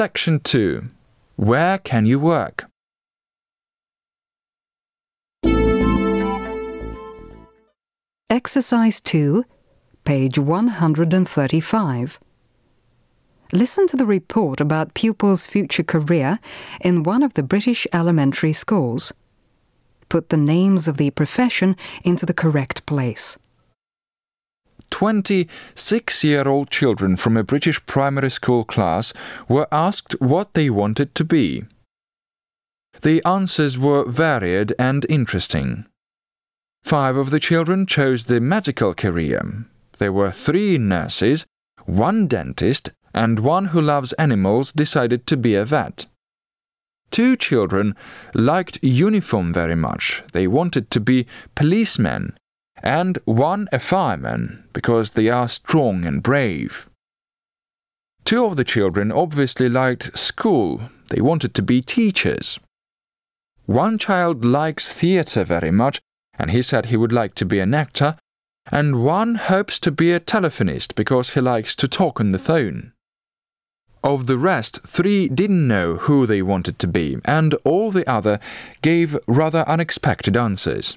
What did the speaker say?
Section 2 Where can you work? Exercise 2, page 135. Listen to the report about pupils' future career in one of the British elementary schools. Put the names of the profession into the correct place. 26 year old children from a British primary school class were asked what they wanted to be. The answers were varied and interesting. Five of the children chose the medical career. There were three nurses, one dentist, and one who loves animals decided to be a vet. Two children liked uniform very much. They wanted to be policemen, and one a fireman because they are strong and brave. Two of the children obviously liked school. They wanted to be teachers. One child likes theatre very much and he said he would like to be an actor, and one hopes to be a telephonist because he likes to talk on the phone. Of the rest, three didn't know who they wanted to be, and all the other gave rather unexpected answers.